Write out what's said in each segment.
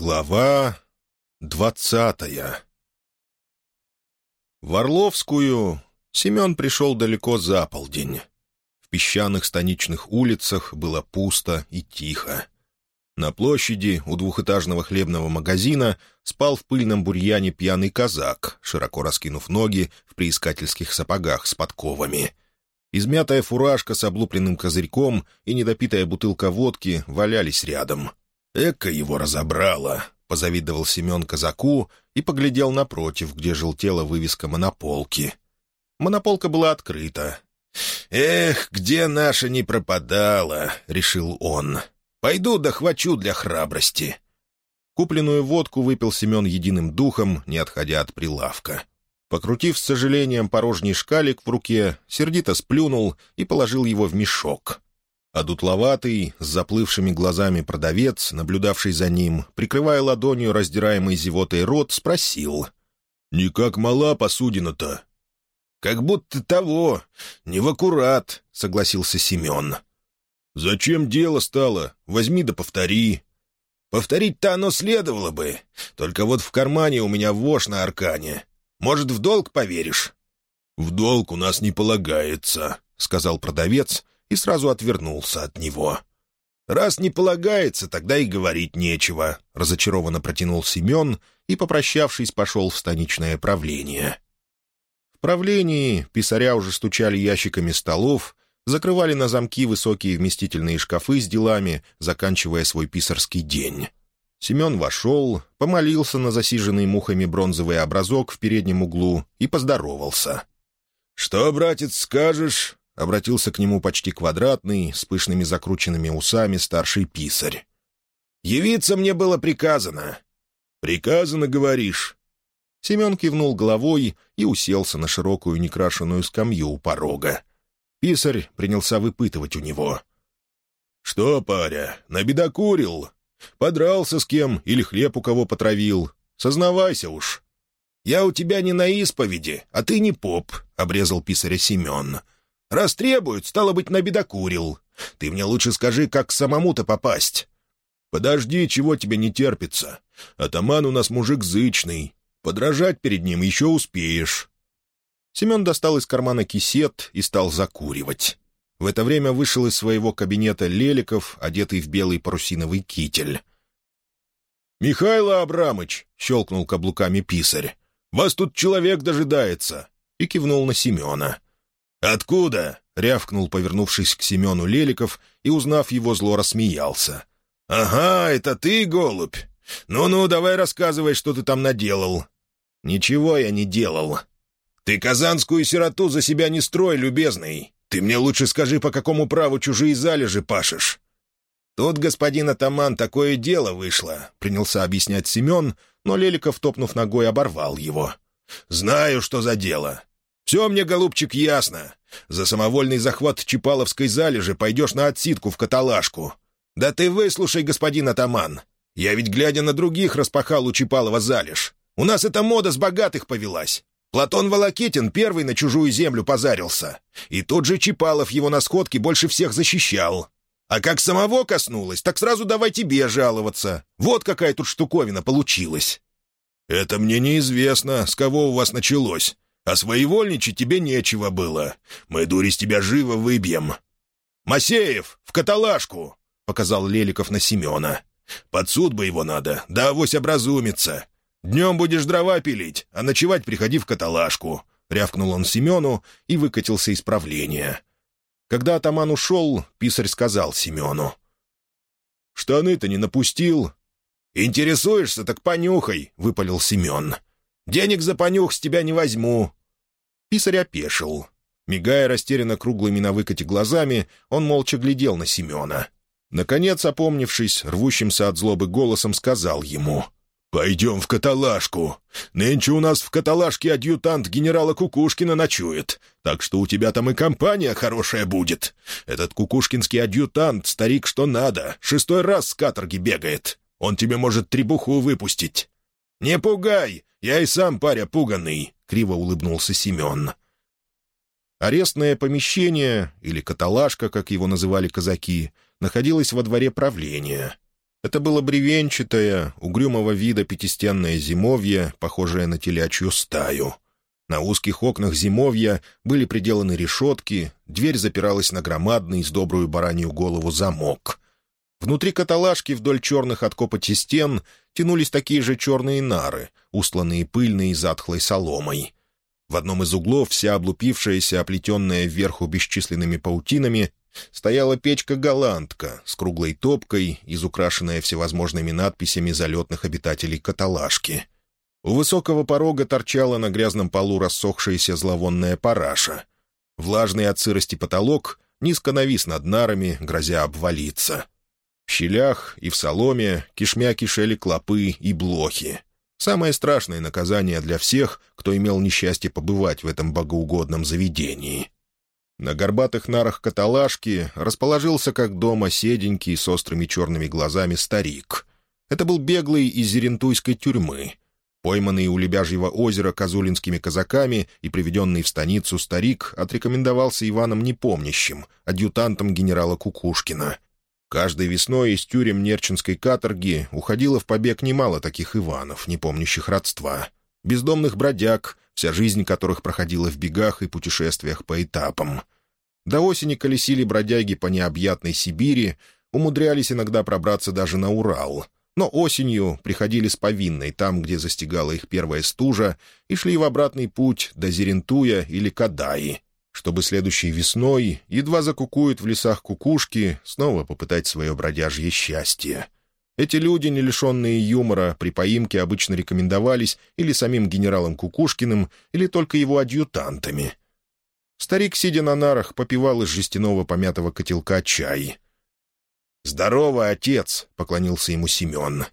Глава двадцатая В Орловскую Семен пришел далеко за полдень. В песчаных станичных улицах было пусто и тихо. На площади у двухэтажного хлебного магазина спал в пыльном бурьяне пьяный казак, широко раскинув ноги в приискательских сапогах с подковами. Измятая фуражка с облупленным козырьком и недопитая бутылка водки валялись рядом — «Эка его разобрала», — позавидовал Семен казаку и поглядел напротив, где желтела вывеска монополки. Монополка была открыта. «Эх, где наша не пропадала», — решил он. «Пойду дохвачу для храбрости». Купленную водку выпил Семен единым духом, не отходя от прилавка. Покрутив с сожалением порожний шкалик в руке, сердито сплюнул и положил его в мешок. А дутловатый, с заплывшими глазами продавец, наблюдавший за ним, прикрывая ладонью раздираемый зевотой рот, спросил. «Никак мала посудина-то?» «Как будто того. Не в аккурат», — согласился Семен. «Зачем дело стало? Возьми да повтори». «Повторить-то оно следовало бы. Только вот в кармане у меня вошь на аркане. Может, в долг поверишь?» «В долг у нас не полагается», — сказал продавец, и сразу отвернулся от него. «Раз не полагается, тогда и говорить нечего», — разочарованно протянул Семен и, попрощавшись, пошел в станичное правление. В правлении писаря уже стучали ящиками столов, закрывали на замки высокие вместительные шкафы с делами, заканчивая свой писарский день. Семен вошел, помолился на засиженный мухами бронзовый образок в переднем углу и поздоровался. «Что, братец, скажешь?» — обратился к нему почти квадратный, с пышными закрученными усами старший писарь. «Явиться мне было приказано». «Приказано, говоришь?» Семен кивнул головой и уселся на широкую некрашенную скамью у порога. Писарь принялся выпытывать у него. «Что, паря, набедокурил? Подрался с кем или хлеб у кого потравил? Сознавайся уж». «Я у тебя не на исповеди, а ты не поп», — обрезал писаря Семен. Раз требуют, стало быть, набедокурил. Ты мне лучше скажи, как самому-то попасть». «Подожди, чего тебе не терпится. Атаман у нас мужик зычный. Подражать перед ним еще успеешь». Семен достал из кармана кисет и стал закуривать. В это время вышел из своего кабинета Леликов, одетый в белый парусиновый китель. «Михайло Абрамыч!» — щелкнул каблуками писарь. «Вас тут человек дожидается!» и кивнул на Семена. «Откуда?» — рявкнул, повернувшись к Семену Леликов, и, узнав его, зло рассмеялся. «Ага, это ты, голубь? Ну-ну, давай рассказывай, что ты там наделал». «Ничего я не делал». «Ты казанскую сироту за себя не строй, любезный. Ты мне лучше скажи, по какому праву чужие залежи пашешь». «Тут, господин атаман, такое дело вышло», — принялся объяснять Семен, но Леликов, топнув ногой, оборвал его. «Знаю, что за дело. «Все мне, голубчик, ясно. За самовольный захват Чапаловской залежи пойдешь на отсидку в каталажку. Да ты выслушай, господин атаман. Я ведь, глядя на других, распахал у Чапалова залеж. У нас эта мода с богатых повелась. Платон Волокитин первый на чужую землю позарился. И тот же Чапалов его на сходке больше всех защищал. А как самого коснулось, так сразу давай тебе жаловаться. Вот какая тут штуковина получилась». «Это мне неизвестно, с кого у вас началось. А своевольничать тебе нечего было. Мы, дури, с тебя живо выбьем». «Масеев, в каталажку!» — показал Леликов на Семена. «Под суд бы его надо, да авось образумится. Днем будешь дрова пилить, а ночевать приходи в каталажку», — рявкнул он Семену и выкатился из правления. Когда атаман ушел, писарь сказал Семену. «Штаны-то не напустил?» «Интересуешься, так понюхай», — выпалил Семен. «Денег за понюх с тебя не возьму. Писарь опешил. Мигая растерянно круглыми на выкате глазами, он молча глядел на Семена. Наконец, опомнившись, рвущимся от злобы голосом сказал ему — «Пойдем в каталажку. Нынче у нас в каталажке адъютант генерала Кукушкина ночует, так что у тебя там и компания хорошая будет. Этот кукушкинский адъютант, старик что надо, шестой раз с каторги бегает. Он тебе может требуху выпустить». «Не пугай, я и сам паря пуганный криво улыбнулся Семен. Арестное помещение, или каталажка, как его называли казаки, находилось во дворе правления. Это было бревенчатое, угрюмого вида пятистенное зимовье, похожее на телячью стаю. На узких окнах зимовья были приделаны решетки, дверь запиралась на громадный с добрую баранью голову замок. Внутри каталажки вдоль черных от копоти стен тянулись такие же черные нары, устланные пыльной и затхлой соломой. В одном из углов, вся облупившаяся, оплетенная вверху бесчисленными паутинами, стояла печка-голландка с круглой топкой, изукрашенная всевозможными надписями залетных обитателей каталажки. У высокого порога торчала на грязном полу рассохшаяся зловонная параша. Влажный от сырости потолок низко навис над нарами, грозя обвалиться. Щелях и в соломе кишмя кишели клопы и блохи. Самое страшное наказание для всех, кто имел несчастье побывать в этом богоугодном заведении. На горбатых нарах каталажки расположился как дома седенький с острыми черными глазами старик. Это был беглый из зерентуйской тюрьмы. Пойманный у Лебяжьего озера козулинскими казаками и приведенный в станицу старик отрекомендовался Иваном Непомнящим, адъютантом генерала Кукушкина. Каждой весной из тюрем Нерчинской каторги уходило в побег немало таких Иванов, не помнящих родства. Бездомных бродяг, вся жизнь которых проходила в бегах и путешествиях по этапам. До осени колесили бродяги по необъятной Сибири, умудрялись иногда пробраться даже на Урал. Но осенью приходили с повинной там, где застигала их первая стужа, и шли в обратный путь до Зерентуя или Кадаи, чтобы следующей весной, едва закукуют в лесах кукушки, снова попытать свое бродяжье счастье. Эти люди, не лишенные юмора, при поимке обычно рекомендовались или самим генералом Кукушкиным, или только его адъютантами. Старик, сидя на нарах, попивал из жестяного помятого котелка чай. «Здорово, отец!» — поклонился ему Семен.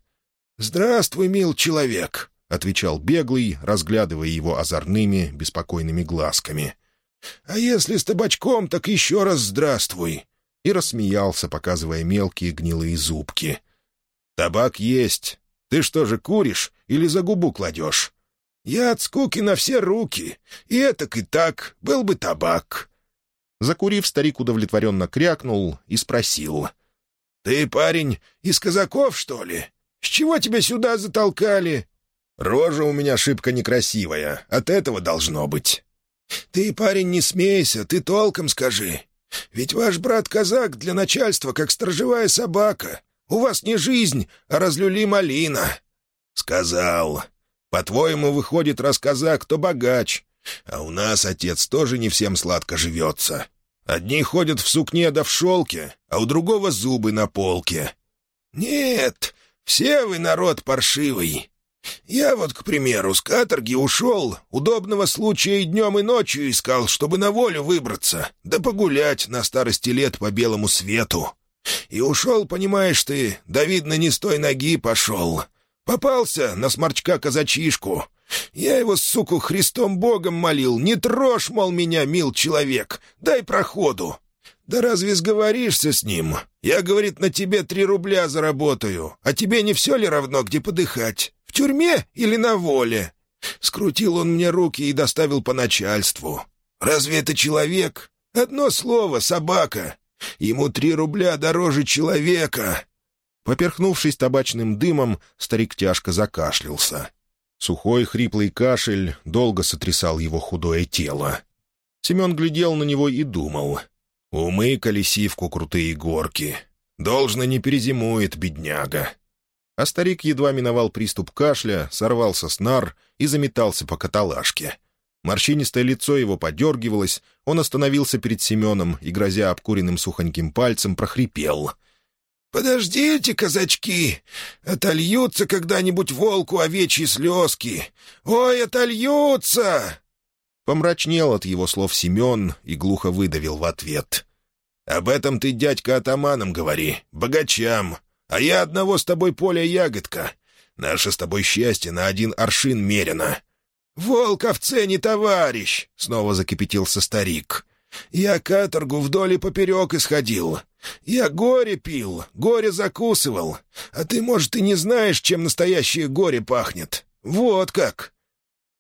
«Здравствуй, мил человек!» — отвечал беглый, разглядывая его озорными, беспокойными глазками. «А если с табачком, так еще раз здравствуй!» И рассмеялся, показывая мелкие гнилые зубки. «Табак есть. Ты что же, куришь или за губу кладешь?» «Я от скуки на все руки. И этак и так. Был бы табак». Закурив, старик удовлетворенно крякнул и спросил. «Ты, парень, из казаков, что ли? С чего тебя сюда затолкали?» «Рожа у меня шибко некрасивая. От этого должно быть». «Ты, парень, не смейся, ты толком скажи. Ведь ваш брат-казак для начальства как сторожевая собака. У вас не жизнь, а разлюли малина». «Сказал. По-твоему, выходит, рассказа, кто богач. А у нас, отец, тоже не всем сладко живется. Одни ходят в сукне да в шелке, а у другого зубы на полке». «Нет, все вы народ паршивый. Я вот, к примеру, с каторги ушел, удобного случая и днем, и ночью искал, чтобы на волю выбраться, да погулять на старости лет по белому свету. И ушел, понимаешь ты, да, видно, не с той ноги пошел. Попался на сморчка-казачишку. Я его, суку, Христом Богом молил. Не трожь, мол, меня, мил человек. Дай проходу. Да разве сговоришься с ним? Я, говорит, на тебе три рубля заработаю. А тебе не все ли равно, где подыхать? Тюрьме или на воле? Скрутил он мне руки и доставил по начальству. Разве это человек? Одно слово — собака. Ему три рубля дороже человека». Поперхнувшись табачным дымом, старик тяжко закашлялся. Сухой хриплый кашель долго сотрясал его худое тело. Семен глядел на него и думал. «Умы колесивку крутые горки. Должно не перезимует, бедняга». А старик едва миновал приступ кашля, сорвался с нар и заметался по каталажке. Морщинистое лицо его подергивалось, он остановился перед Семеном и, грозя обкуренным сухоньким пальцем, прохрипел. «Подождите, казачки! Отольются когда-нибудь волку овечьи слезки! Ой, отольются!» Помрачнел от его слов Семен и глухо выдавил в ответ. «Об этом ты, дядька, атаманам говори, богачам, а я одного с тобой поля ягодка. Наше с тобой счастье на один аршин мерено. «Волк овце не товарищ!» — снова закипятился старик. «Я каторгу вдоль и поперек исходил. Я горе пил, горе закусывал. А ты, может, и не знаешь, чем настоящее горе пахнет. Вот как!»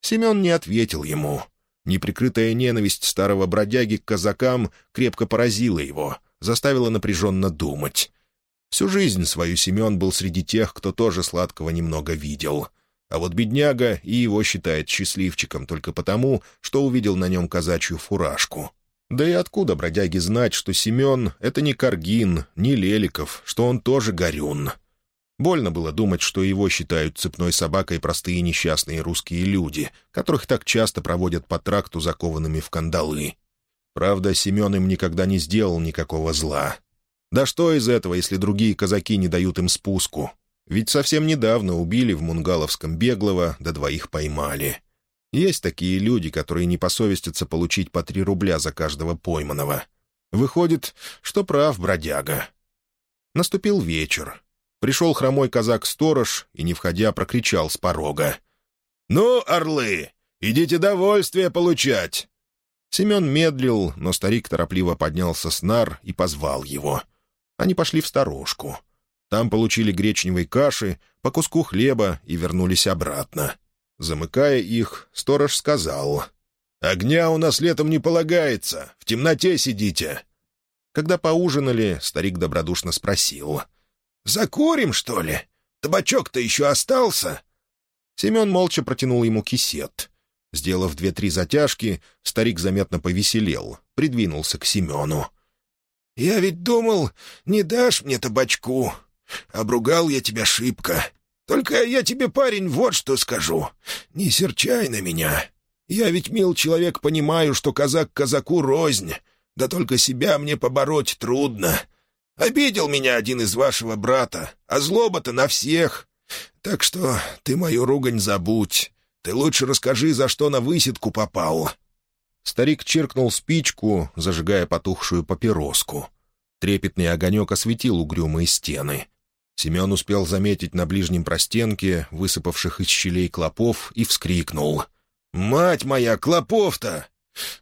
Семен не ответил ему. Неприкрытая ненависть старого бродяги к казакам крепко поразила его, заставила напряженно думать. Всю жизнь свою Семен был среди тех, кто тоже сладкого немного видел. А вот бедняга и его считает счастливчиком только потому, что увидел на нем казачью фуражку. Да и откуда бродяги знать, что Семен — это не Каргин, не Леликов, что он тоже горюн? Больно было думать, что его считают цепной собакой простые несчастные русские люди, которых так часто проводят по тракту закованными в кандалы. Правда, Семен им никогда не сделал никакого зла. Да что из этого, если другие казаки не дают им спуску? Ведь совсем недавно убили в Мунгаловском беглого, да двоих поймали. Есть такие люди, которые не посовестятся получить по три рубля за каждого пойманного. Выходит, что прав бродяга. Наступил вечер. Пришел хромой казак-сторож и, не входя, прокричал с порога. «Ну, орлы, идите довольствие получать!» Семен медлил, но старик торопливо поднялся с нар и позвал его. Они пошли в сторожку. Там получили гречневой каши, по куску хлеба и вернулись обратно. Замыкая их, сторож сказал. «Огня у нас летом не полагается, в темноте сидите». Когда поужинали, старик добродушно спросил. «Закурим, что ли? Табачок-то еще остался?» Семен молча протянул ему кисет. Сделав две-три затяжки, старик заметно повеселел, придвинулся к Семену. «Я ведь думал, не дашь мне табачку. Обругал я тебя шибко. Только я тебе, парень, вот что скажу. Не серчай на меня. Я ведь, мил человек, понимаю, что казак казаку рознь. Да только себя мне побороть трудно. Обидел меня один из вашего брата, а злоба-то на всех. Так что ты мою ругань забудь. Ты лучше расскажи, за что на высидку попал». Старик чиркнул спичку, зажигая потухшую папироску. Трепетный огонек осветил угрюмые стены. Семен успел заметить на ближнем простенке высыпавших из щелей клопов и вскрикнул. «Мать моя, клопов-то!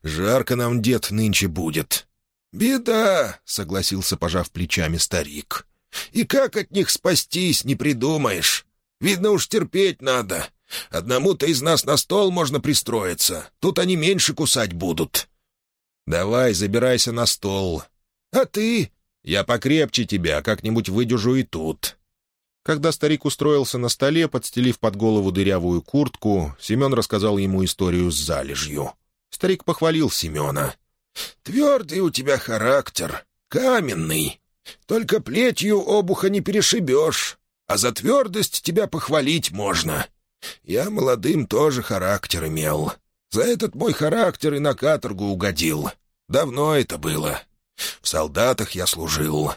Жарко нам, дед, нынче будет!» «Беда!» — согласился, пожав плечами старик. «И как от них спастись, не придумаешь. Видно уж терпеть надо. Одному-то из нас на стол можно пристроиться. Тут они меньше кусать будут». «Давай, забирайся на стол». «А ты?» Я покрепче тебя, как-нибудь выдержу и тут». Когда старик устроился на столе, подстелив под голову дырявую куртку, Семен рассказал ему историю с залежью. Старик похвалил Семена. «Твердый у тебя характер, каменный. Только плетью обуха не перешибешь, а за твердость тебя похвалить можно. Я молодым тоже характер имел. За этот мой характер и на каторгу угодил. Давно это было. В солдатах я служил.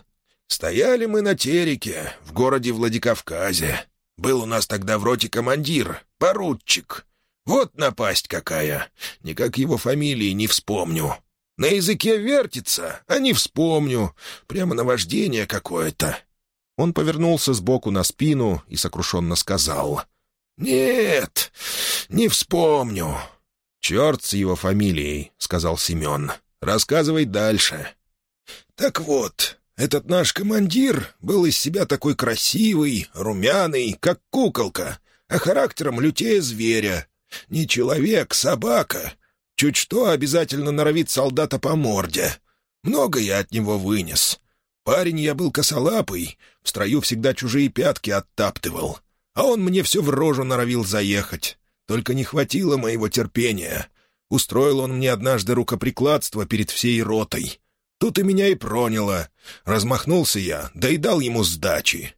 Стояли мы на Тереке, в городе Владикавказе. Был у нас тогда в роте командир, поручик. Вот напасть какая. Никак его фамилии не вспомню. На языке вертится, а не вспомню. Прямо наваждение какое-то. Он повернулся сбоку на спину и сокрушенно сказал. «Нет, не вспомню». «Черт с его фамилией», — сказал Семен. «Рассказывай дальше». «Так вот, этот наш командир был из себя такой красивый, румяный, как куколка, а характером лютее зверя. Не человек, собака. Чуть что обязательно норовит солдата по морде. Много я от него вынес. Парень я был косолапый, в строю всегда чужие пятки оттаптывал. А он мне все в рожу норовил заехать. Только не хватило моего терпения. Устроил он мне однажды рукоприкладство перед всей ротой. Тут и меня и проняло. Размахнулся я, да и дал ему сдачи.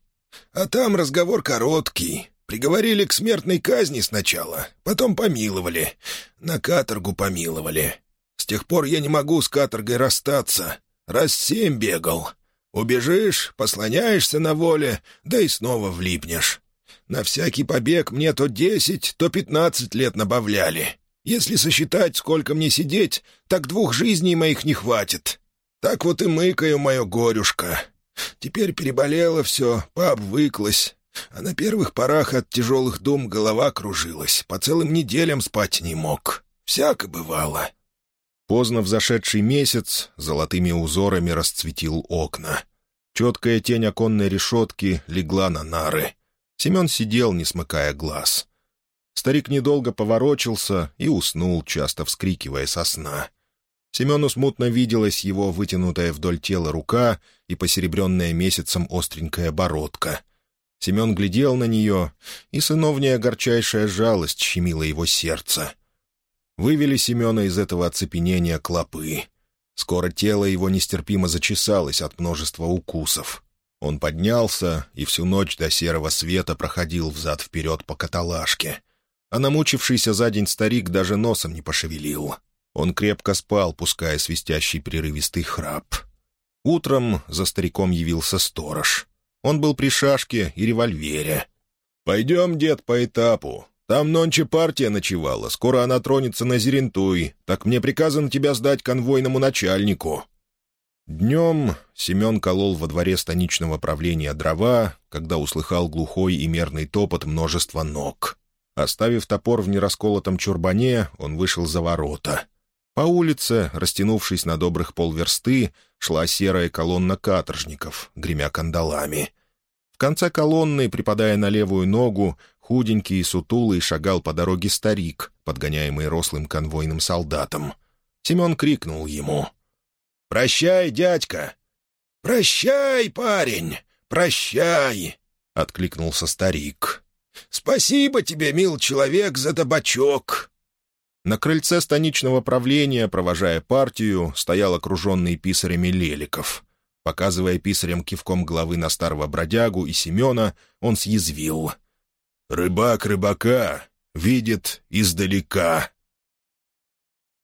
А там разговор короткий. Приговорили к смертной казни сначала, потом помиловали. На каторгу помиловали. С тех пор я не могу с каторгой расстаться. Раз семь бегал. Убежишь, послоняешься на воле, да и снова влипнешь. На всякий побег мне то десять, то пятнадцать лет набавляли. Если сосчитать, сколько мне сидеть, так двух жизней моих не хватит. Так вот и мыкаю мое горюшка. Теперь переболело все, пообвыклась. А на первых порах от тяжелых дум голова кружилась. По целым неделям спать не мог. Всяко бывало. Поздно взошедший месяц золотыми узорами расцветил окна. Четкая тень оконной решетки легла на нары. Семен сидел, не смыкая глаз. Старик недолго поворочился и уснул, часто вскрикивая со сна. Семену смутно виделась его вытянутая вдоль тела рука и посеребренная месяцем остренькая бородка. Семен глядел на нее, и сыновняя горчайшая жалость щемила его сердце. Вывели Семена из этого оцепенения клопы. Скоро тело его нестерпимо зачесалось от множества укусов. Он поднялся и всю ночь до серого света проходил взад-вперед по каталажке. А намучившийся за день старик даже носом не пошевелил. Он крепко спал, пуская свистящий прерывистый храп. Утром за стариком явился сторож. Он был при шашке и револьвере. «Пойдем, дед, по этапу. Там нонче партия ночевала. Скоро она тронется на Зерентуй. Так мне приказано тебя сдать конвойному начальнику». Днем Семен колол во дворе станичного правления дрова, когда услыхал глухой и мерный топот множества ног. Оставив топор в нерасколотом чурбане, он вышел за ворота. По улице, растянувшись на добрых полверсты, шла серая колонна каторжников, гремя кандалами. В конце колонны, припадая на левую ногу, худенький и сутулый шагал по дороге старик, подгоняемый рослым конвойным солдатом. Семен крикнул ему. «Прощай, дядька!» «Прощай, парень, прощай!» — откликнулся старик. «Спасибо тебе, мил человек, за табачок. На крыльце станичного правления, провожая партию, стоял окруженный писарями Леликов. Показывая писарям кивком головы на старого бродягу и Семена, он съязвил. «Рыбак рыбака видит издалека».